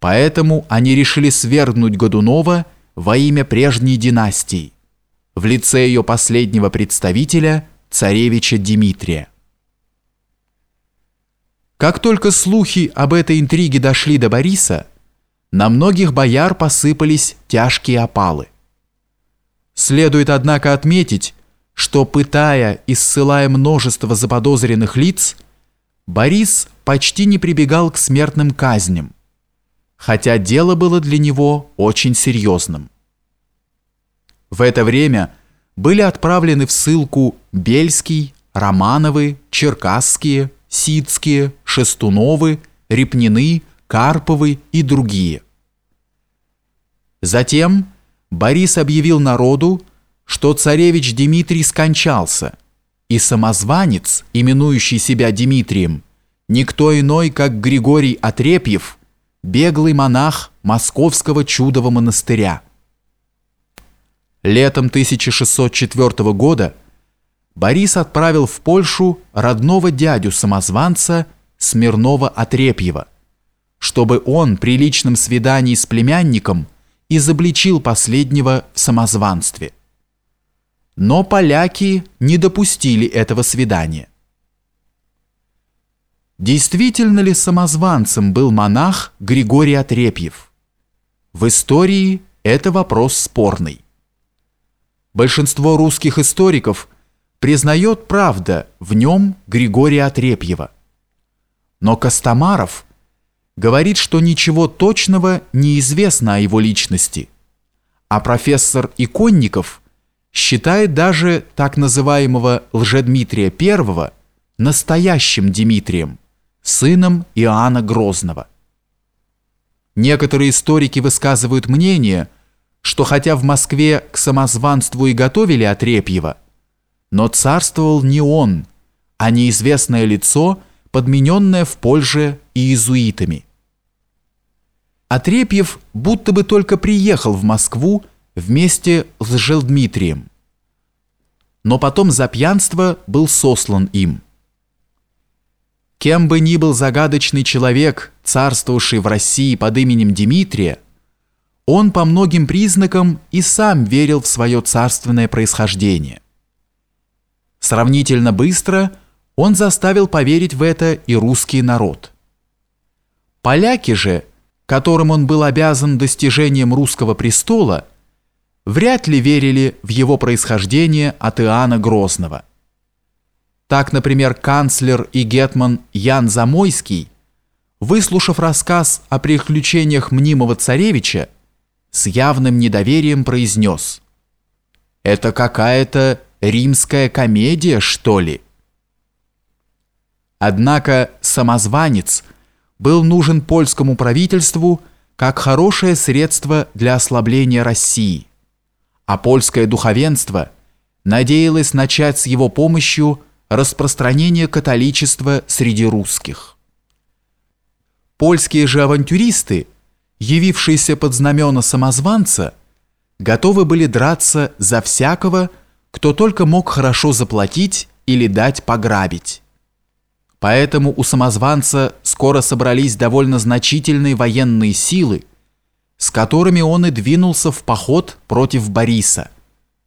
Поэтому они решили свергнуть Годунова во имя прежней династии в лице ее последнего представителя, царевича Дмитрия. Как только слухи об этой интриге дошли до Бориса, на многих бояр посыпались тяжкие опалы. Следует, однако, отметить, что, пытая и ссылая множество заподозренных лиц, Борис почти не прибегал к смертным казням, хотя дело было для него очень серьезным. В это время были отправлены в ссылку Бельский, Романовы, Черкасские, Сицкие, Шестуновы, Репнины, Карповы и другие. Затем Борис объявил народу, что царевич Дмитрий скончался, и самозванец, именующий себя Дмитрием, никто иной, как Григорий Отрепьев, беглый монах Московского чудового монастыря. Летом 1604 года Борис отправил в Польшу родного дядю самозванца Смирнова-Отрепьева, чтобы он при личном свидании с племянником изобличил последнего в самозванстве. Но поляки не допустили этого свидания. Действительно ли самозванцем был монах Григорий Отрепьев? В истории это вопрос спорный. Большинство русских историков признает правда в нем Григория Отрепьева. Но Костомаров говорит, что ничего точного не известно о его личности, а профессор Иконников – считает даже так называемого Лжедмитрия I настоящим Дмитрием, сыном Иоанна Грозного. Некоторые историки высказывают мнение, что хотя в Москве к самозванству и готовили Отрепьева, но царствовал не он, а неизвестное лицо, подмененное в Польше иезуитами. Отрепьев будто бы только приехал в Москву вместе с Желдмитрием. Но потом за пьянство был сослан им. Кем бы ни был загадочный человек, царствовавший в России под именем Дмитрия, он по многим признакам и сам верил в свое царственное происхождение. Сравнительно быстро он заставил поверить в это и русский народ. Поляки же, которым он был обязан достижением русского престола, вряд ли верили в его происхождение от Иоанна Грозного. Так, например, канцлер и гетман Ян Замойский, выслушав рассказ о приключениях мнимого царевича, с явным недоверием произнес «Это какая-то римская комедия, что ли?» Однако самозванец был нужен польскому правительству как хорошее средство для ослабления России а польское духовенство надеялось начать с его помощью распространение католичества среди русских. Польские же авантюристы, явившиеся под знамена самозванца, готовы были драться за всякого, кто только мог хорошо заплатить или дать пограбить. Поэтому у самозванца скоро собрались довольно значительные военные силы, с которыми он и двинулся в поход против Бориса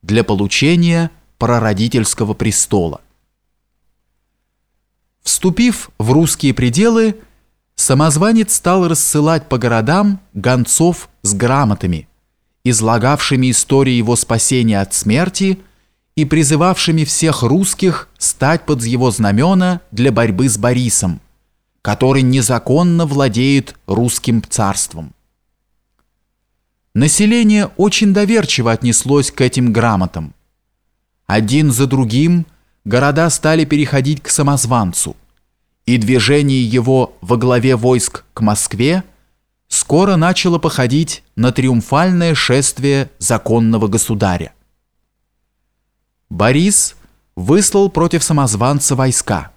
для получения прародительского престола. Вступив в русские пределы, самозванец стал рассылать по городам гонцов с грамотами, излагавшими истории его спасения от смерти и призывавшими всех русских стать под его знамена для борьбы с Борисом, который незаконно владеет русским царством. Население очень доверчиво отнеслось к этим грамотам. Один за другим города стали переходить к самозванцу, и движение его во главе войск к Москве скоро начало походить на триумфальное шествие законного государя. Борис выслал против самозванца войска.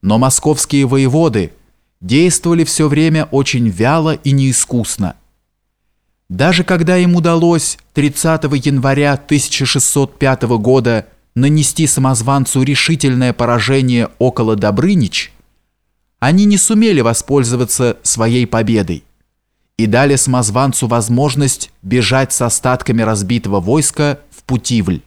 Но московские воеводы действовали все время очень вяло и неискусно, даже когда им удалось 30 января 1605 года нанести самозванцу решительное поражение около Добрынич, они не сумели воспользоваться своей победой и дали самозванцу возможность бежать с остатками разбитого войска в Путивль.